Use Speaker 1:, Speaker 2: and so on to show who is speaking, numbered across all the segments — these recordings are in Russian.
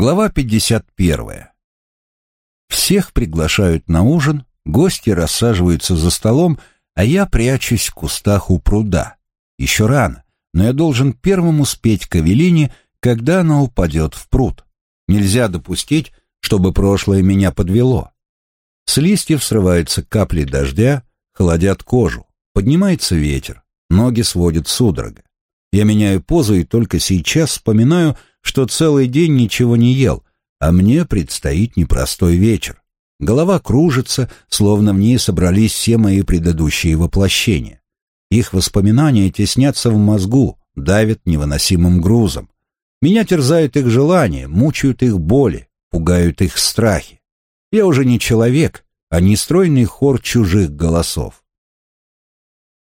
Speaker 1: Глава 51. Всех приглашают на ужин, гости рассаживаются за столом, а я прячусь в кустах у пруда. Еще рано, но я должен первым успеть к Авелине, когда она упадет в пруд. Нельзя допустить, чтобы прошлое меня подвело. С листьев срываются капли дождя, холодят кожу, поднимается ветер, ноги сводят судорога. Я меняю позу и только сейчас вспоминаю, что целый день ничего не ел, а мне предстоит непростой вечер. Голова кружится, словно в ней собрались все мои предыдущие воплощения. Их воспоминания теснятся в мозгу, давят невыносимым грузом. Меня терзают их желания, мучают их боли, пугают их страхи. Я уже не человек, а нестройный хор чужих голосов.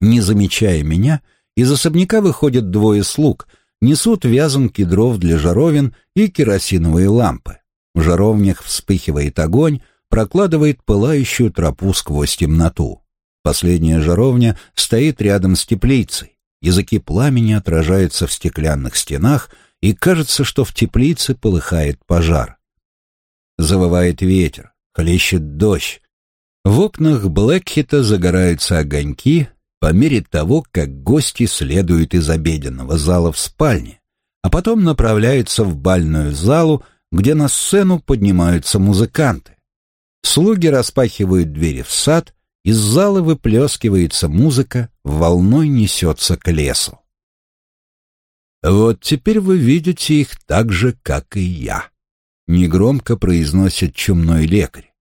Speaker 1: Не замечая меня, из особняка выходят двое слуг, несут вязанки дров для жаровин и керосиновые лампы. В жаровнях вспыхивает огонь, прокладывает пылающую тропу сквозь темноту. Последняя жаровня стоит рядом с теплицей. Языки пламени отражаются в стеклянных стенах, и кажется, что в теплице полыхает пожар. Завывает ветер, хлещет дождь. В окнах Блэкхита загораются огоньки, по мере того, как гости следуют из обеденного зала в спальне, а потом направляются в бальную залу, где на сцену поднимаются музыканты. Слуги распахивают двери в сад, из зала выплескивается музыка, волной несется к лесу. «Вот теперь вы видите их так же, как и я», — негромко произносит чумной лекарь.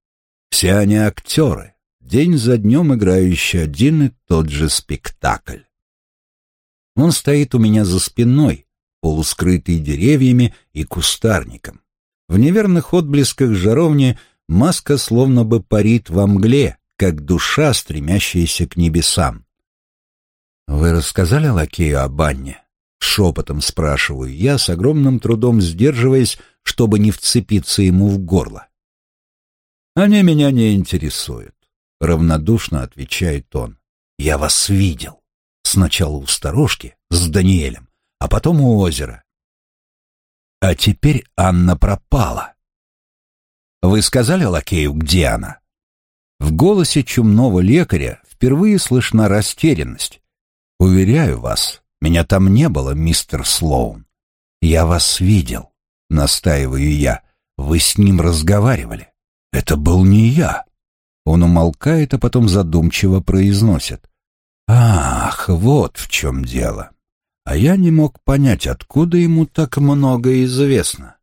Speaker 1: «Все они актеры, день за днем играющий один и тот же спектакль. Он стоит у меня за спиной, полускрытый деревьями и кустарником. В неверных отблесках жаровни маска словно бы парит во мгле, как душа, стремящаяся к небесам. «Вы рассказали лакею о банне?» — шепотом спрашиваю я, с огромным трудом сдерживаясь, чтобы не вцепиться ему в горло. «Они меня не интересуют. — равнодушно отвечает он. «Я вас видел. Сначала у сторожки с Даниэлем, а потом у озера. А теперь Анна пропала. Вы сказали лакею, где она?» В голосе чумного лекаря впервые слышна растерянность. «Уверяю вас, меня там не было, мистер Слоун. Я вас видел», — настаиваю я. «Вы с ним разговаривали. Это был не я». Он умолкает, а потом задумчиво произносит. «Ах, вот в чем дело. А я не мог понять, откуда ему так много известно.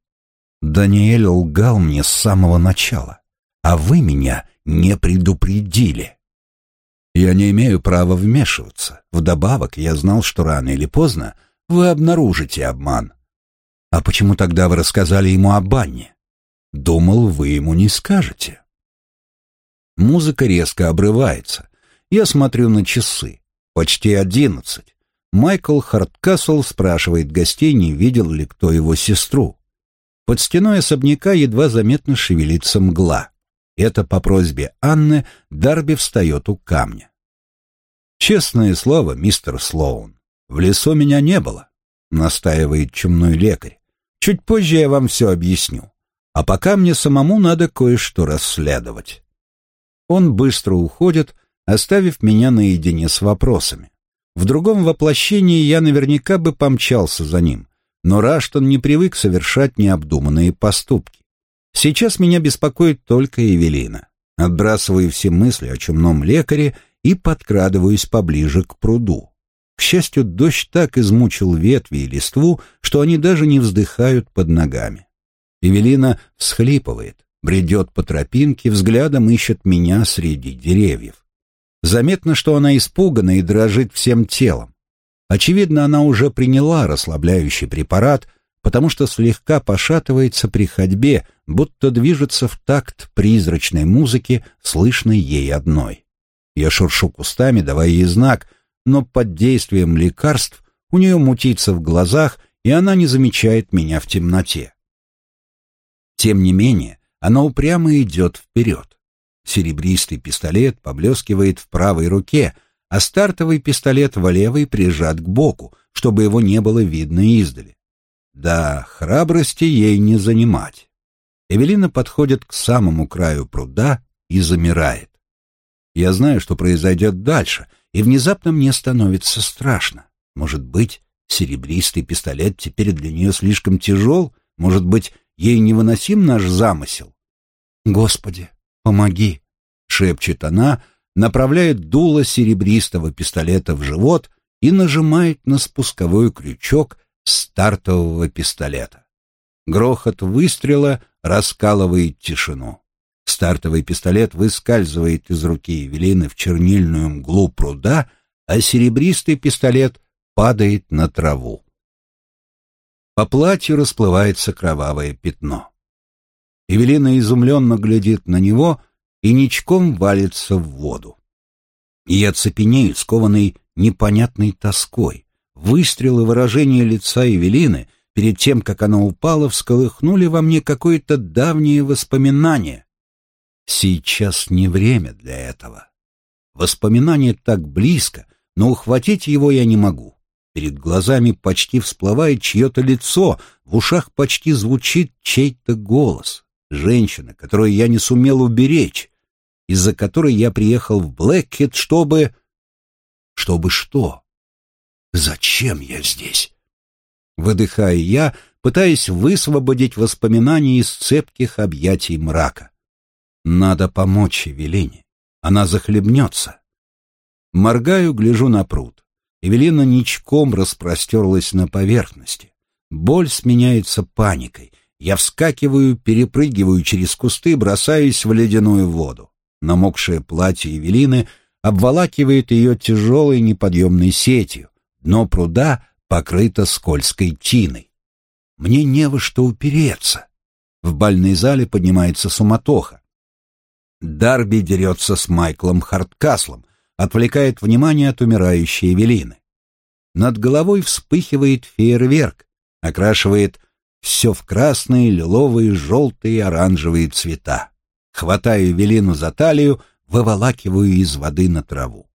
Speaker 1: Даниэль лгал мне с самого начала, а вы меня не предупредили. Я не имею права вмешиваться. Вдобавок, я знал, что рано или поздно вы обнаружите обман. А почему тогда вы рассказали ему о банне? Думал, вы ему не скажете. Музыка резко обрывается. Я смотрю на часы. Почти одиннадцать. Майкл Харткасл спрашивает гостей, не видел ли кто его сестру. Под стеной особняка едва заметно шевелится мгла. Это по просьбе Анны Дарби встает у камня. «Честное слово, мистер Слоун, в лесу меня не было», — настаивает чумной лекарь. «Чуть позже я вам все объясню. А пока мне самому надо кое-что расследовать». Он быстро уходит, оставив меня наедине с вопросами. В другом воплощении я наверняка бы помчался за ним, но Раштон не привык совершать необдуманные поступки. Сейчас меня беспокоит только Эвелина. Отбрасываю все мысли о чумном лекаре и подкрадываюсь поближе к пруду. К счастью, дождь так измучил ветви и листву, что они даже не вздыхают под ногами. Эвелина всхлипывает бредет по тропинке, взглядом ищет меня среди деревьев. Заметно, что она испугана и дрожит всем телом. Очевидно, она уже приняла расслабляющий препарат, потому что слегка пошатывается при ходьбе, будто движется в такт призрачной музыки, слышной ей одной. Я шуршу кустами, давая ей знак, но под действием лекарств у нее мутится в глазах, и она не замечает меня в темноте. Тем не менее, она упрямо идет вперед. Серебристый пистолет поблескивает в правой руке, а стартовый пистолет в левой прижат к боку, чтобы его не было видно издали. Да, храбрости ей не занимать. Эвелина подходит к самому краю пруда и замирает. Я знаю, что произойдет дальше, и внезапно мне становится страшно. Может быть, серебристый пистолет теперь для нее слишком тяжел? Может быть, ей невыносим наш замысел? «Господи, помоги!» — шепчет она, направляет дуло серебристого пистолета в живот и нажимает на спусковой крючок стартового пистолета. Грохот выстрела раскалывает тишину. Стартовый пистолет выскальзывает из руки Евелины в чернильную мглу пруда, а серебристый пистолет падает на траву. По платью расплывается кровавое пятно. Евелина изумленно глядит на него и ничком валится в воду. И я цепенею, скованный непонятной тоской. Выстрелы выражения лица Евелины перед тем, как она упала, всколыхнули во мне какое-то давнее воспоминание. Сейчас не время для этого. Воспоминание так близко, но ухватить его я не могу. Перед глазами почти всплывает чье-то лицо, в ушах почти звучит чей-то голос. Женщина, которую я не сумел уберечь, из-за которой я приехал в Блэкхед, чтобы... Чтобы что? Зачем я здесь? Выдыхая я, пытаясь высвободить воспоминания из цепких объятий мрака. Надо помочь Эвелине. Она захлебнется. Моргаю, гляжу на пруд. Эвелина ничком распростерлась на поверхности. Боль сменяется паникой. Я вскакиваю, перепрыгиваю через кусты, бросаюсь в ледяную воду. Намокшее платье Эвелины обволакивает ее тяжелой неподъемной сетью. Дно пруда покрыто скользкой тиной. Мне не во что упереться. В бальной зале поднимается суматоха. Дарби дерется с Майклом Харткаслом, отвлекает внимание от умирающей Эвелины. Над головой вспыхивает фейерверк, окрашивает все в красные, лиловые, желтые, оранжевые цвета. Хватаю Эвелину за талию, выволакиваю из воды на траву.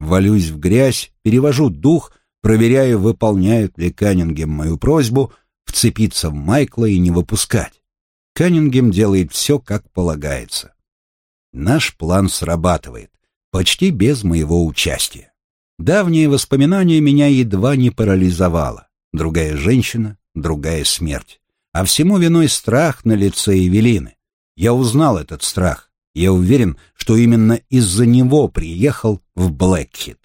Speaker 1: Валюсь в грязь, перевожу дух, проверяю, выполняют ли Каннингем мою просьбу вцепиться в Майкла и не выпускать. Каннингем делает все, как полагается. Наш план срабатывает, почти без моего участия. Давние воспоминания меня едва не парализовало. Другая женщина, другая смерть. А всему виной страх на лице Эвелины. Я узнал этот страх. Я уверен, что именно из-за него приехал в Блэкхит.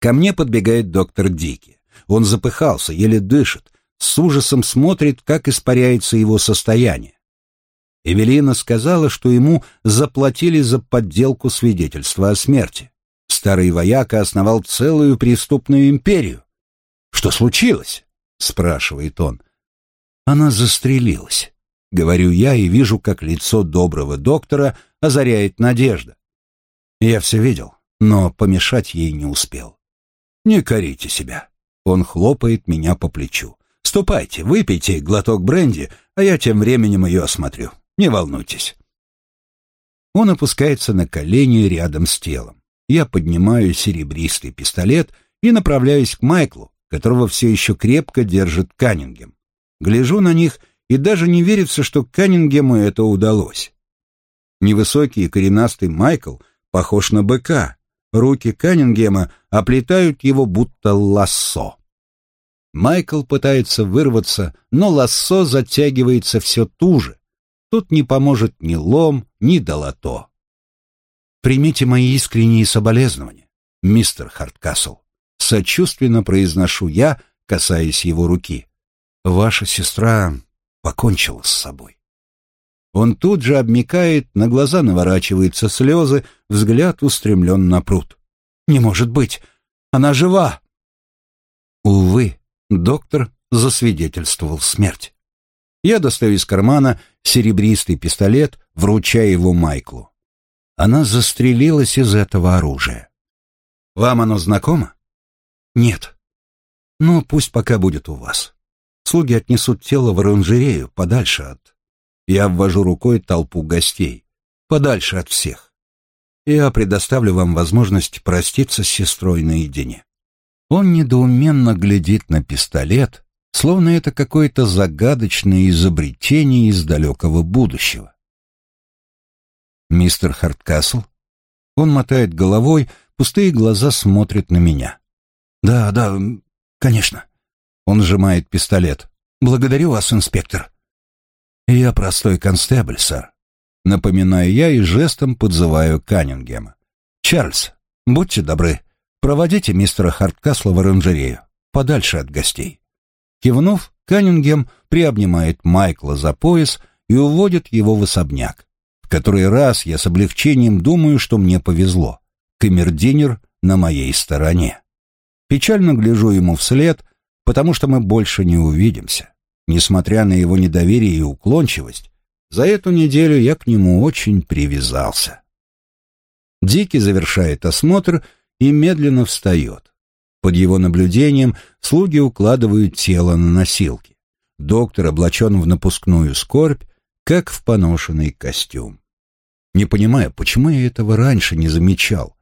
Speaker 1: Ко мне подбегает доктор Дики. Он запыхался, еле дышит, с ужасом смотрит, как испаряется его состояние. Эвелина сказала, что ему заплатили за подделку свидетельства о смерти. Старый вояка основал целую преступную империю. «Что случилось?» — спрашивает он. «Она застрелилась», — говорю я и вижу, как лицо доброго доктора озаряет надежда. Я все видел, но помешать ей не успел. «Не корите себя». Он хлопает меня по плечу. «Ступайте, выпейте глоток бренди, а я тем временем ее осмотрю». Не волнуйтесь. Он опускается на колени рядом с телом. Я поднимаю серебристый пистолет и направляюсь к Майклу, которого все еще крепко держит Каннингем. Гляжу на них и даже не верится, что Каннингему это удалось. Невысокий и коренастый Майкл похож на быка. Руки Каннингема оплетают его будто лассо. Майкл пытается вырваться, но лассо затягивается все туже, Тут не поможет ни лом, ни долото. Примите мои искренние соболезнования, мистер Харткасл. Сочувственно произношу я, касаясь его руки. Ваша сестра покончила с собой. Он тут же обмикает, на глаза наворачиваются слезы, взгляд устремлен на пруд. «Не может быть! Она жива!» Увы, доктор засвидетельствовал смерть. Я достаю из кармана серебристый пистолет, вручая его Майклу. Она застрелилась из этого оружия. Вам оно знакомо? Нет. Ну, пусть пока будет у вас. Слуги отнесут тело в оранжерею, подальше от... Я обвожу рукой толпу гостей. Подальше от всех. Я предоставлю вам возможность проститься с сестрой наедине. Он недоуменно глядит на пистолет, словно это какое-то загадочное изобретение из далекого будущего. «Мистер Харткасл?» Он мотает головой, пустые глаза смотрят на меня. «Да, да, конечно». Он сжимает пистолет. «Благодарю вас, инспектор». «Я простой констебль, сэр», — напоминаю я и жестом подзываю Каннингема. «Чарльз, будьте добры, проводите мистера Харткасла в оранжерею, подальше от гостей». Кивнув, Каннингем приобнимает Майкла за пояс и уводит его в особняк. В который раз я с облегчением думаю, что мне повезло. Камердинер на моей стороне. Печально гляжу ему вслед, потому что мы больше не увидимся. Несмотря на его недоверие и уклончивость, за эту неделю я к нему очень привязался. Дикий завершает осмотр и медленно встает. Под его наблюдением слуги укладывают тело на носилки. Доктор облачен в напускную скорбь, как в поношенный костюм. Не понимаю, почему я этого раньше не замечал.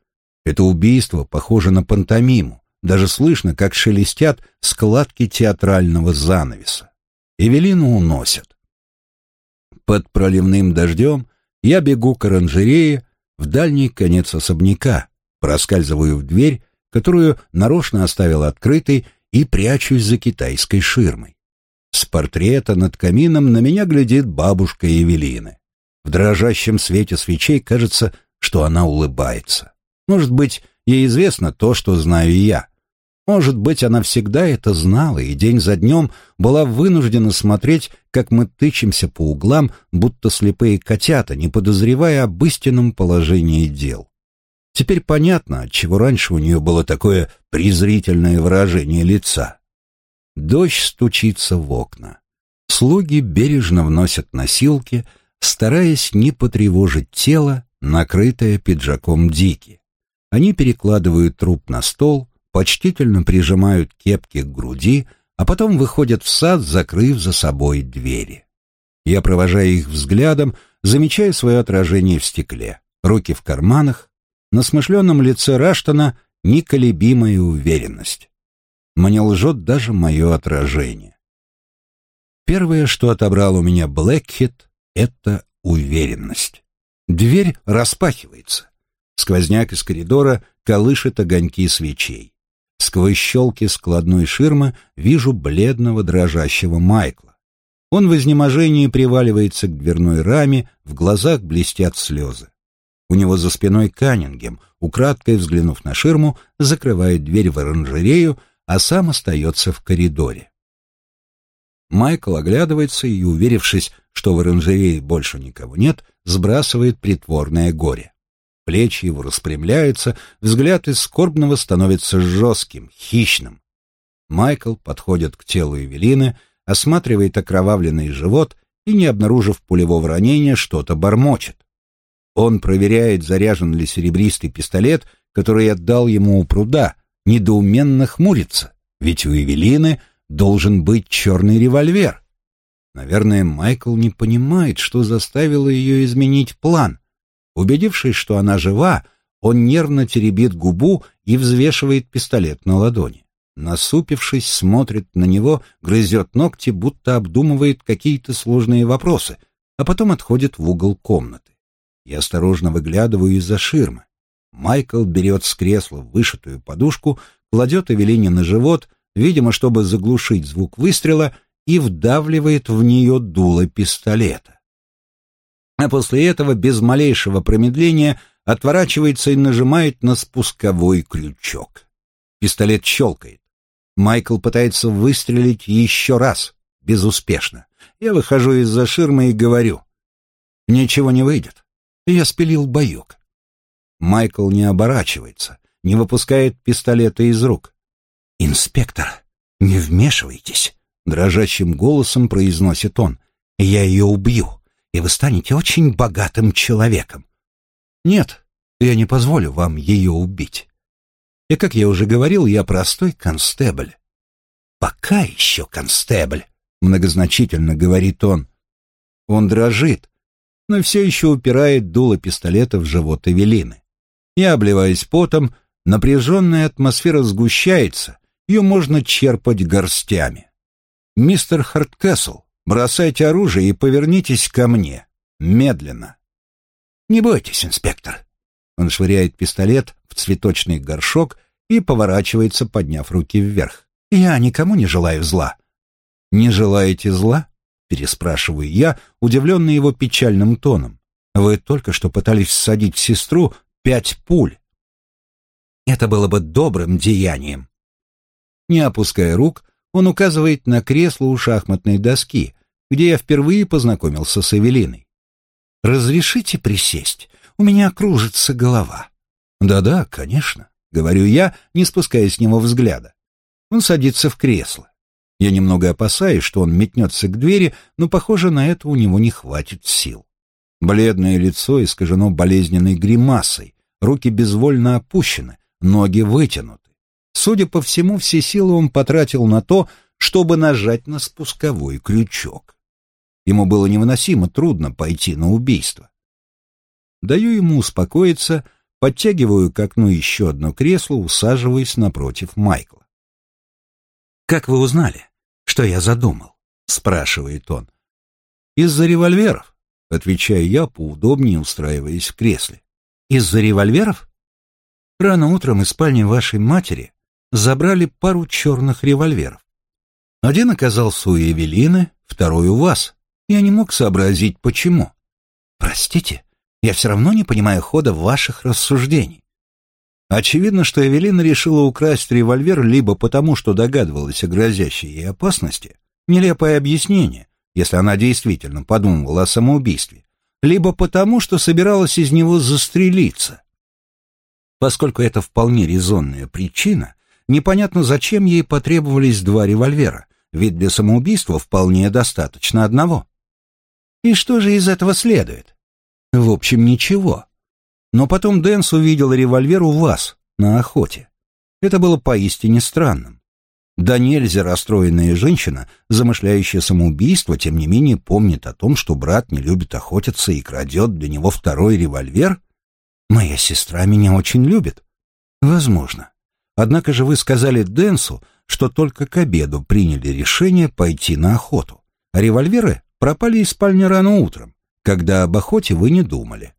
Speaker 1: Это убийство похоже на пантомиму. Даже слышно, как шелестят складки театрального занавеса. Эвелину уносят. Под проливным дождем я бегу к оранжерее в дальний конец особняка, проскальзываю в дверь которую нарочно оставил открытой и прячусь за китайской ширмой. С портрета над камином на меня глядит бабушка Евелины. В дрожащем свете свечей кажется, что она улыбается. Может быть, ей известно то, что знаю я. Может быть, она всегда это знала и день за днем была вынуждена смотреть, как мы тычемся по углам, будто слепые котята, не подозревая об истинном положении дел. Теперь понятно, отчего раньше у нее было такое презрительное выражение лица. Дождь стучится в окна. Слуги бережно вносят носилки, стараясь не потревожить тело, накрытое пиджаком Дики. Они перекладывают труп на стол, почтительно прижимают кепки к груди, а потом выходят в сад, закрыв за собой двери. Я провожаю их взглядом, замечая свое отражение в стекле. Руки в карманах, на смышленном лице Раштона неколебимая уверенность. Мне лжет даже мое отражение. Первое, что отобрал у меня Блэкхит, это уверенность. Дверь распахивается. Сквозняк из коридора колышет огоньки свечей. Сквозь щелки складной ширмы вижу бледного дрожащего Майкла. Он в изнеможении приваливается к дверной раме, в глазах блестят слезы. У него за спиной Каннингем, украдкой взглянув на ширму, закрывает дверь в оранжерею, а сам остается в коридоре. Майкл оглядывается и, уверившись, что в оранжерее больше никого нет, сбрасывает притворное горе. Плечи его распрямляются, взгляд из скорбного становится жестким, хищным. Майкл подходит к телу Эвелины, осматривает окровавленный живот и, не обнаружив пулевого ранения, что-то бормочет. Он проверяет, заряжен ли серебристый пистолет, который отдал ему у пруда, недоуменно хмурится, ведь у Эвелины должен быть черный револьвер. Наверное, Майкл не понимает, что заставило ее изменить план. Убедившись, что она жива, он нервно теребит губу и взвешивает пистолет на ладони. Насупившись, смотрит на него, грызет ногти, будто обдумывает какие-то сложные вопросы, а потом отходит в угол комнаты. Я осторожно выглядываю из-за ширмы. Майкл берет с кресла вышитую подушку, кладет Эвелине на живот, видимо, чтобы заглушить звук выстрела, и вдавливает в нее дуло пистолета. А после этого, без малейшего промедления, отворачивается и нажимает на спусковой крючок. Пистолет щелкает. Майкл пытается выстрелить еще раз, безуспешно. Я выхожу из-за ширмы и говорю, «Ничего не выйдет. Я спилил боек. Майкл не оборачивается, не выпускает пистолета из рук. «Инспектор, не вмешивайтесь», — дрожащим голосом произносит он. «Я ее убью, и вы станете очень богатым человеком». «Нет, я не позволю вам ее убить. И, как я уже говорил, я простой констебль». «Пока еще констебль», — многозначительно говорит он. Он дрожит, но все еще упирает дуло пистолета в живот Эвелины. Я обливаюсь потом, напряженная атмосфера сгущается, ее можно черпать горстями. «Мистер Харткасл, бросайте оружие и повернитесь ко мне. Медленно». «Не бойтесь, инспектор». Он швыряет пистолет в цветочный горшок и поворачивается, подняв руки вверх. «Я никому не желаю зла». «Не желаете зла?» — переспрашиваю я, удивленный его печальным тоном. «Вы только что пытались всадить в сестру пять пуль». «Это было бы добрым деянием». Не опуская рук, он указывает на кресло у шахматной доски, где я впервые познакомился с Эвелиной. «Разрешите присесть? У меня кружится голова». «Да-да, конечно», — говорю я, не спуская с него взгляда. Он садится в кресло. Я немного опасаюсь, что он метнется к двери, но, похоже, на это у него не хватит сил. Бледное лицо искажено болезненной гримасой, руки безвольно опущены, ноги вытянуты. Судя по всему, все силы он потратил на то, чтобы нажать на спусковой крючок. Ему было невыносимо трудно пойти на убийство. Даю ему успокоиться, подтягиваю к окну еще одно кресло, усаживаясь напротив Майкла. «Как вы узнали, что я задумал?» — спрашивает он. «Из-за револьверов», — отвечаю я, поудобнее устраиваясь в кресле. «Из-за револьверов?» Рано утром из спальни вашей матери забрали пару черных револьверов. Один оказался у Евелины, второй у вас. Я не мог сообразить, почему. Простите, я все равно не понимаю хода ваших рассуждений. Очевидно, что Эвелина решила украсть револьвер либо потому, что догадывалась о грозящей ей опасности, нелепое объяснение, если она действительно подумывала о самоубийстве, либо потому, что собиралась из него застрелиться. Поскольку это вполне резонная причина, непонятно, зачем ей потребовались два револьвера, ведь для самоубийства вполне достаточно одного. И что же из этого следует? В общем, ничего. Но потом Дэнс увидел револьвер у вас, на охоте. Это было поистине странным. Да нельзя расстроенная женщина, замышляющая самоубийство, тем не менее помнит о том, что брат не любит охотиться и крадет для него второй револьвер? Моя сестра меня очень любит. Возможно. Однако же вы сказали Дэнсу, что только к обеду приняли решение пойти на охоту, а револьверы пропали из спальни рано утром, когда об охоте вы не думали.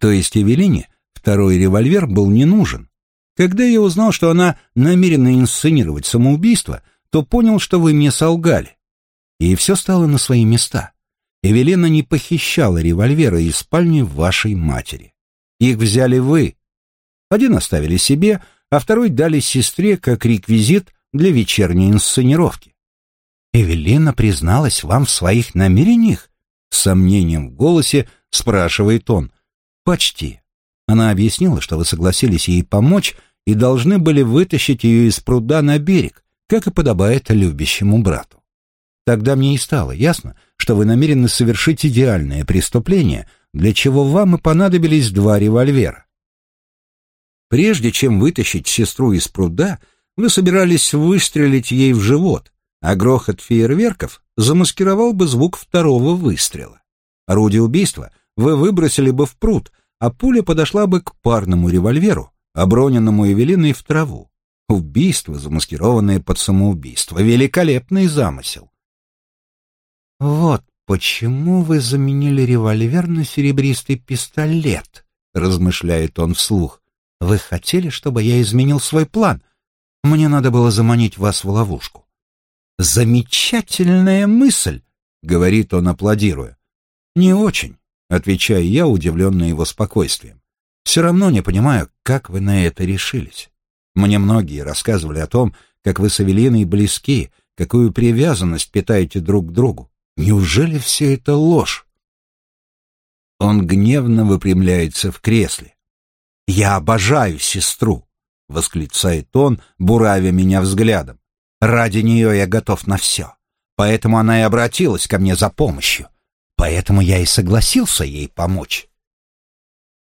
Speaker 1: То есть Эвелине второй револьвер был не нужен. Когда я узнал, что она намерена инсценировать самоубийство, то понял, что вы мне солгали. И все стало на свои места. Эвелина не похищала револьверы из спальни вашей матери. Их взяли вы. Один оставили себе, а второй дали сестре как реквизит для вечерней инсценировки. Эвелина призналась вам в своих намерениях? С сомнением в голосе спрашивает он. «Почти. Она объяснила, что вы согласились ей помочь и должны были вытащить ее из пруда на берег, как и подобает любящему брату. Тогда мне и стало ясно, что вы намерены совершить идеальное преступление, для чего вам и понадобились два револьвера. Прежде чем вытащить сестру из пруда, вы собирались выстрелить ей в живот, а грохот фейерверков замаскировал бы звук второго выстрела. Орудие убийства вы выбросили бы в пруд, а пуля подошла бы к парному револьверу, оброненному Эвелиной в траву. Убийство, замаскированное под самоубийство. Великолепный замысел. «Вот почему вы заменили револьвер на серебристый пистолет», — размышляет он вслух. «Вы хотели, чтобы я изменил свой план? Мне надо было заманить вас в ловушку». «Замечательная мысль», — говорит он, аплодируя. «Не очень. Отвечаю я, удивленный его спокойствием. Все равно не понимаю, как вы на это решились. Мне многие рассказывали о том, как вы с Авелиной близки, какую привязанность питаете друг к другу. Неужели все это ложь? Он гневно выпрямляется в кресле. «Я обожаю сестру!» — восклицает он, буравя меня взглядом. «Ради нее я готов на все. Поэтому она и обратилась ко мне за помощью. Поэтому я и согласился ей помочь.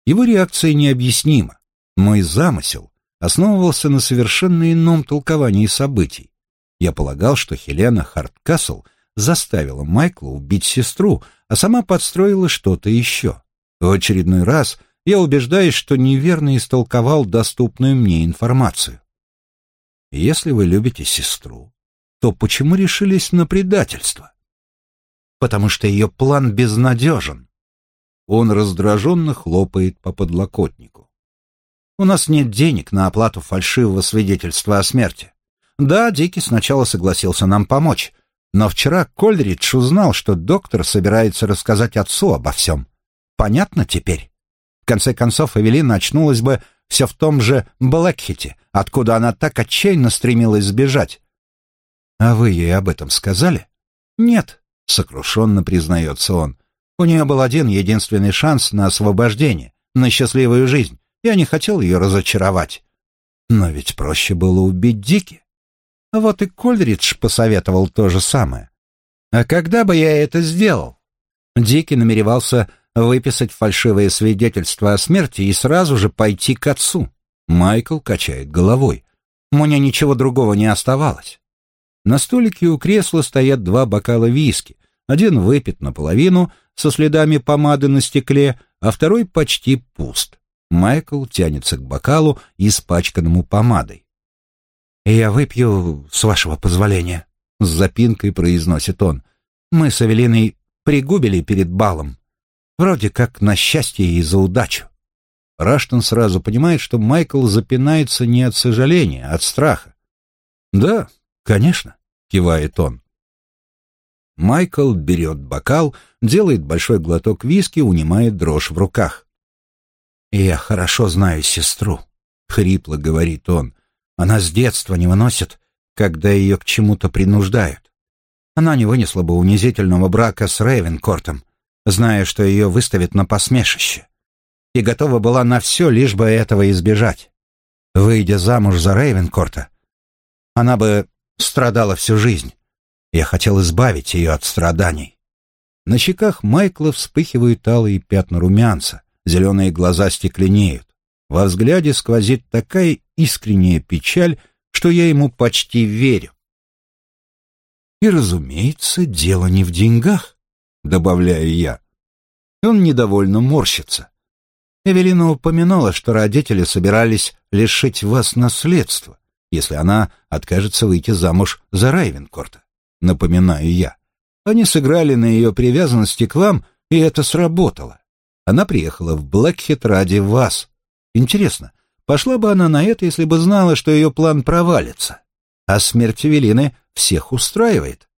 Speaker 1: Его реакция необъяснима. Мой замысел основывался на совершенно ином толковании событий. Я полагал, что Хелена Харткасл заставила Майкла убить сестру, а сама подстроила что-то еще. В очередной раз я убеждаюсь, что неверно истолковал доступную мне информацию. Если вы любите сестру, то почему решились на предательство? Потому что ее план безнадежен. Он раздраженно хлопает по подлокотнику. У нас нет денег на оплату фальшивого свидетельства о смерти. Да, Дики сначала согласился нам помочь, но вчера Кольридж узнал, что доктор собирается рассказать отцу обо всем. Понятно теперь? В конце концов, Эвелина очнулась бы все в том же Блэкхите, откуда она так отчаянно стремилась сбежать. «А вы ей об этом сказали?» «Нет», — сокрушенно признается он. «У нее был один единственный шанс на освобождение, на счастливую жизнь. Я не хотел ее разочаровать. Но ведь проще было убить Дики. Вот и Кольридж посоветовал то же самое. А когда бы я это сделал? Дики намеревался выписать фальшивое свидетельство о смерти и сразу же пойти к отцу. Майкл качает головой. Мне ничего другого не оставалось. На столике у кресла стоят два бокала виски. Один выпит наполовину, со следами помады на стекле, а второй почти пуст. Майкл тянется к бокалу, испачканному помадой. «Я выпью, с вашего позволения», — с запинкой произносит он. «Мы с Эвелиной пригубили перед балом. Вроде как на счастье и за удачу. Раштон сразу понимает, что Майкл запинается не от сожаления, а от страха. «Да, конечно», — кивает он. Майкл берет бокал, делает большой глоток виски, унимает дрожь в руках. «Я хорошо знаю сестру», — хрипло говорит он. «Она с детства не выносит, когда ее к чему-то принуждают. Она не вынесла бы унизительного брака с Рейвенкортом, зная, что ее выставят на посмешище, и готова была на все, лишь бы этого избежать. Выйдя замуж за Рейвенкорта, она бы страдала всю жизнь. Я хотел избавить ее от страданий. На щеках Майкла вспыхивают алые пятна румянца, зеленые глаза стекленеют. Во взгляде сквозит такая искренняя печаль, что я ему почти верю. И, разумеется, дело не в деньгах добавляю я. Он недовольно морщится. Эвелина упоминала, что родители собирались лишить вас наследства, если она откажется выйти замуж за Райвенкорта. Напоминаю я. Они сыграли на ее привязанности к вам, и это сработало. Она приехала в Блэкхит ради вас. Интересно, пошла бы она на это, если бы знала, что ее план провалится? А смерть Эвелины всех устраивает.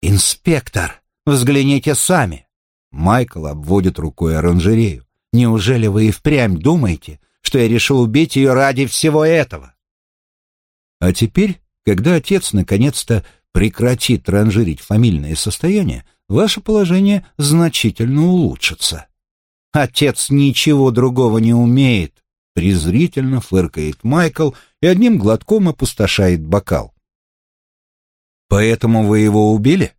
Speaker 1: «Инспектор!» Взгляните сами. Майкл обводит рукой оранжерею. Неужели вы и впрямь думаете, что я решил убить ее ради всего этого? А теперь, когда отец наконец-то прекратит транжирить фамильное состояние, ваше положение значительно улучшится. Отец ничего другого не умеет, презрительно фыркает Майкл и одним глотком опустошает бокал. Поэтому вы его убили?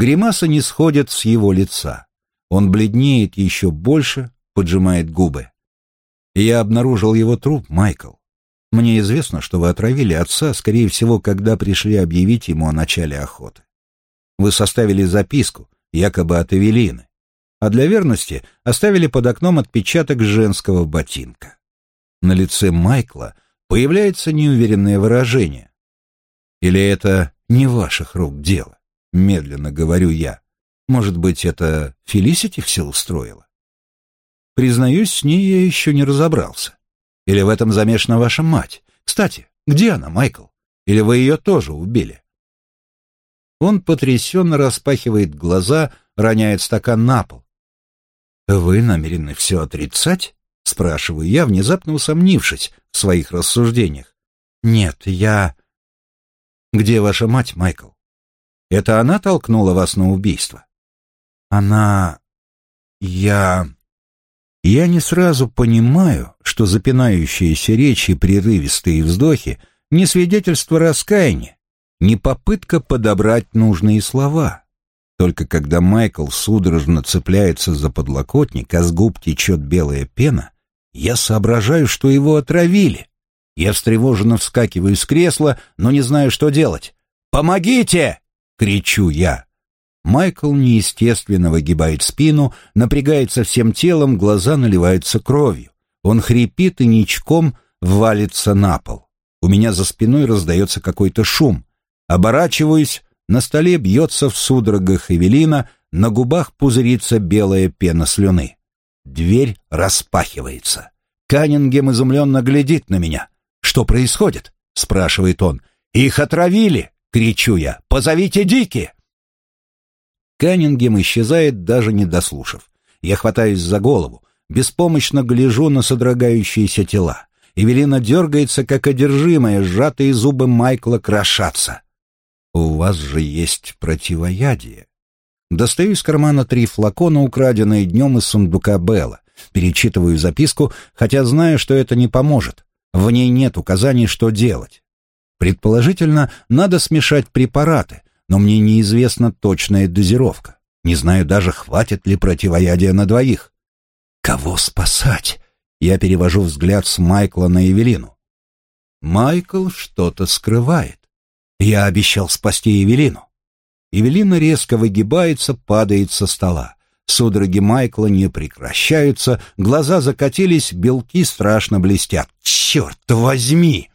Speaker 1: Гримаса не сходит с его лица. Он бледнеет еще больше, поджимает губы. «Я обнаружил его труп, Майкл. Мне известно, что вы отравили отца, скорее всего, когда пришли объявить ему о начале охоты. Вы составили записку, якобы от Эвелины, а для верности оставили под окном отпечаток женского ботинка. На лице Майкла появляется неуверенное выражение. Или это не ваших рук дело? Медленно говорю я. Может быть, это Фелисити все устроила? Признаюсь, с ней я еще не разобрался. Или в этом замешана ваша мать? Кстати, где она, Майкл? Или вы ее тоже убили? Он потрясенно распахивает глаза, роняет стакан на пол. «Вы намерены все отрицать?» — спрашиваю я, внезапно усомнившись в своих рассуждениях. «Нет, я...» «Где ваша мать, Майкл?» Это она толкнула вас на убийство? Она... Я... Я не сразу понимаю, что запинающиеся речи, прерывистые вздохи не свидетельство раскаяния, не попытка подобрать нужные слова. Только когда Майкл судорожно цепляется за подлокотник, а с губ течет белая пена, я соображаю, что его отравили. Я встревоженно вскакиваю с кресла, но не знаю, что делать. «Помогите!» Кричу я. Майкл неестественно выгибает спину, напрягается всем телом, глаза наливаются кровью. Он хрипит и ничком валится на пол. У меня за спиной раздается какой-то шум. Оборачиваюсь, на столе бьется в судорогах Эвелина, на губах пузырится белая пена слюны. Дверь распахивается. Каннингем изумленно глядит на меня. «Что происходит?» — спрашивает он. «Их отравили!» — кричу я. «Позовите Дики!» Каннингем исчезает, даже не дослушав. Я хватаюсь за голову, беспомощно гляжу на содрогающиеся тела. Эвелина дергается, как одержимая, сжатые зубы Майкла крошатся. «У вас же есть противоядие». Достаю из кармана три флакона, украденные днем из сундука Белла. Перечитываю записку, хотя знаю, что это не поможет. В ней нет указаний, что делать. Предположительно, надо смешать препараты, но мне неизвестна точная дозировка. Не знаю даже, хватит ли противоядия на двоих. Кого спасать? Я перевожу взгляд с Майкла на Евелину. Майкл что-то скрывает. Я обещал спасти Евелину. Евелина резко выгибается, падает со стола. Судороги Майкла не прекращаются, глаза закатились, белки страшно блестят. «Черт возьми!»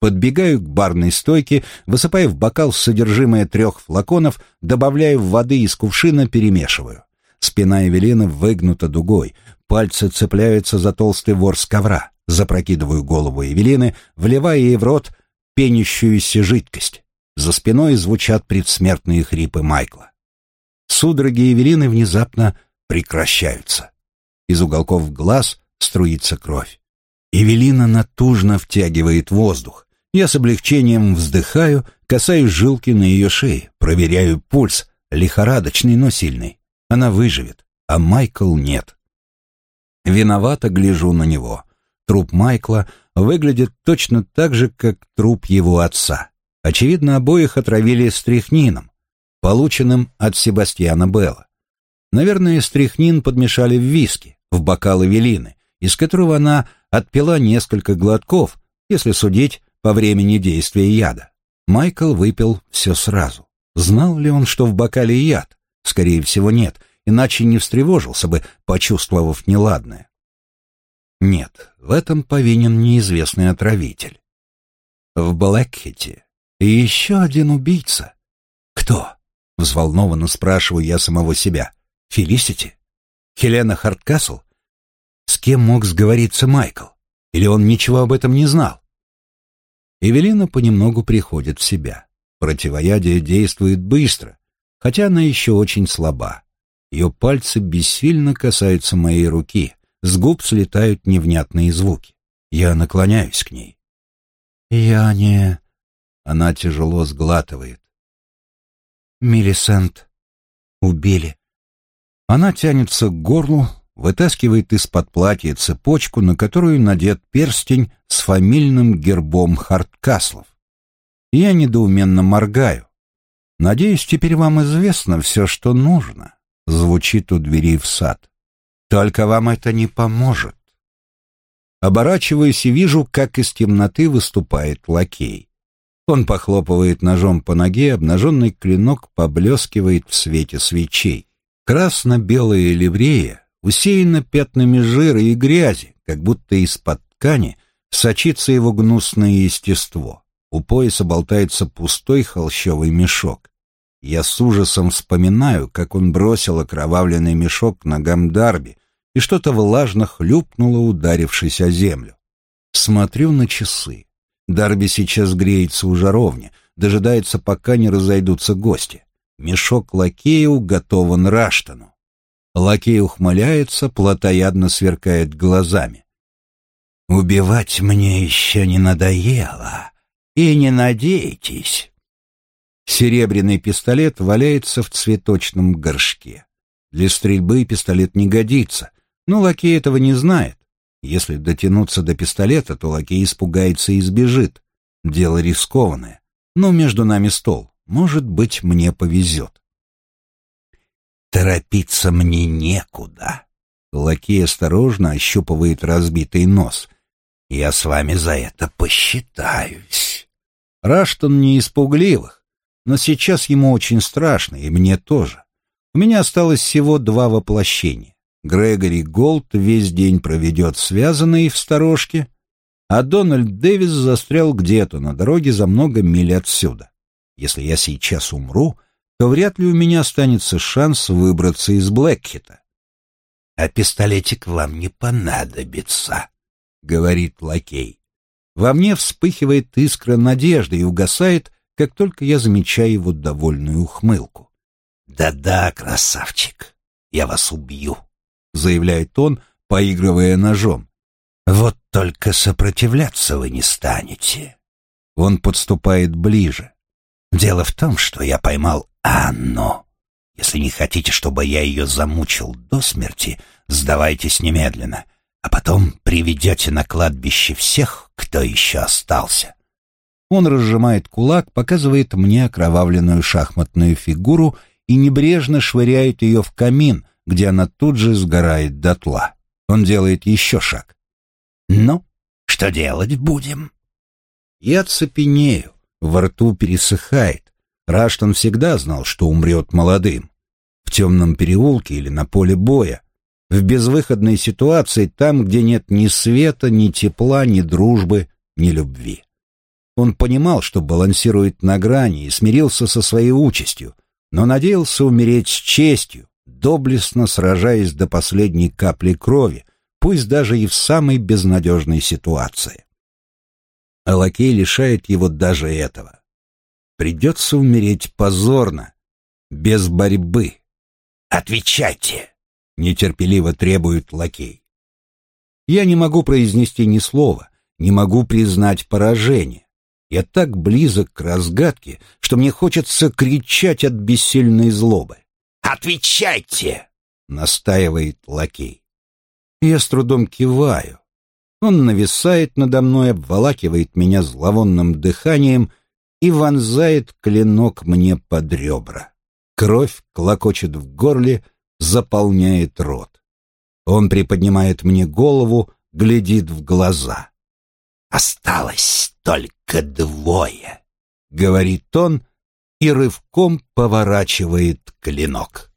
Speaker 1: Подбегаю к барной стойке, высыпаю в бокал содержимое трех флаконов, добавляю воды из кувшина, перемешиваю. Спина Эвелины выгнута дугой, пальцы цепляются за толстый ворс ковра. Запрокидываю голову Эвелины, вливая ей в рот пенящуюся жидкость. За спиной звучат предсмертные хрипы Майкла. Судороги Евелины внезапно прекращаются. Из уголков глаз струится кровь. Евелина натужно втягивает воздух. Я с облегчением вздыхаю, касаюсь жилки на ее шее, проверяю пульс, лихорадочный, но сильный. Она выживет, а Майкл нет. Виновато гляжу на него. Труп Майкла выглядит точно так же, как труп его отца. Очевидно, обоих отравили стрихнином, полученным от Себастьяна Белла. Наверное, стрихнин подмешали в виски, в бокал Эвелины, из которого она отпила несколько глотков, если судить по времени действия яда. Майкл выпил все сразу. Знал ли он, что в бокале яд? Скорее всего, нет, иначе не встревожился бы, почувствовав неладное. Нет, в этом повинен неизвестный отравитель. В Блэкхите еще один убийца. Кто? Взволнованно спрашиваю я самого себя. Фелисити? Хелена Харткасл? С кем мог сговориться Майкл? Или он ничего об этом не знал? Эвелина понемногу приходит в себя. Противоядие действует быстро, хотя она еще очень слаба. Ее пальцы бессильно касаются моей руки, с губ слетают невнятные звуки. Я наклоняюсь к ней. «Я не...» Она тяжело сглатывает. Милисент убили. Она тянется к горлу, вытаскивает из-под платья цепочку, на которую надет перстень с фамильным гербом Харткаслов. Я недоуменно моргаю. «Надеюсь, теперь вам известно все, что нужно», — звучит у двери в сад. «Только вам это не поможет». Оборачиваюсь и вижу, как из темноты выступает лакей. Он похлопывает ножом по ноге, обнаженный клинок поблескивает в свете свечей. Красно-белая ливрея усеяна пятнами жира и грязи, как будто из-под ткани сочится его гнусное естество. У пояса болтается пустой холщовый мешок. Я с ужасом вспоминаю, как он бросил окровавленный мешок к ногам Дарби, и что-то влажно хлюпнуло, ударившись о землю. Смотрю на часы. Дарби сейчас греется у жаровни, дожидается, пока не разойдутся гости. Мешок лакею готован Раштану. Лакей ухмыляется, плотоядно сверкает глазами. «Убивать мне еще не надоело, и не надейтесь». Серебряный пистолет валяется в цветочном горшке. Для стрельбы пистолет не годится, но лакей этого не знает. Если дотянуться до пистолета, то лакей испугается и сбежит. Дело рискованное. Но между нами стол. Может быть, мне повезет. Торопиться мне некуда. Лакей осторожно ощупывает разбитый нос. Я с вами за это посчитаюсь. Раштон не испугливых, но сейчас ему очень страшно, и мне тоже. У меня осталось всего два воплощения. Грегори Голд весь день проведет связанный в сторожке, а Дональд Дэвис застрял где-то на дороге за много миль отсюда. Если я сейчас умру, то вряд ли у меня останется шанс выбраться из Блэкхита. «А пистолетик вам не понадобится», — говорит лакей. Во мне вспыхивает искра надежды и угасает, как только я замечаю его довольную ухмылку. «Да-да, красавчик, я вас убью», — заявляет он, поигрывая ножом. «Вот только сопротивляться вы не станете». Он подступает ближе. «Дело в том, что я поймал Анну. Если не хотите, чтобы я ее замучил до смерти, сдавайтесь немедленно, а потом приведете на кладбище всех, кто еще остался». Он разжимает кулак, показывает мне окровавленную шахматную фигуру и небрежно швыряет ее в камин, где она тут же сгорает дотла. Он делает еще шаг. «Ну, что делать будем?» Я цепенею, во рту пересыхает. Раштон всегда знал, что умрет молодым. В темном переулке или на поле боя. В безвыходной ситуации, там, где нет ни света, ни тепла, ни дружбы, ни любви. Он понимал, что балансирует на грани и смирился со своей участью, но надеялся умереть с честью, доблестно сражаясь до последней капли крови, пусть даже и в самой безнадежной ситуации. А лакей лишает его даже этого. Придется умереть позорно, без борьбы. «Отвечайте!» — нетерпеливо требует лакей. Я не могу произнести ни слова, не могу признать поражение. Я так близок к разгадке, что мне хочется кричать от бессильной злобы. «Отвечайте!» — настаивает лакей. Я с трудом киваю. Он нависает надо мной, обволакивает меня зловонным дыханием и вонзает клинок мне под ребра. Кровь клокочет в горле, заполняет рот. Он приподнимает мне голову, глядит в глаза. «Осталось только двое», — говорит он и рывком поворачивает клинок.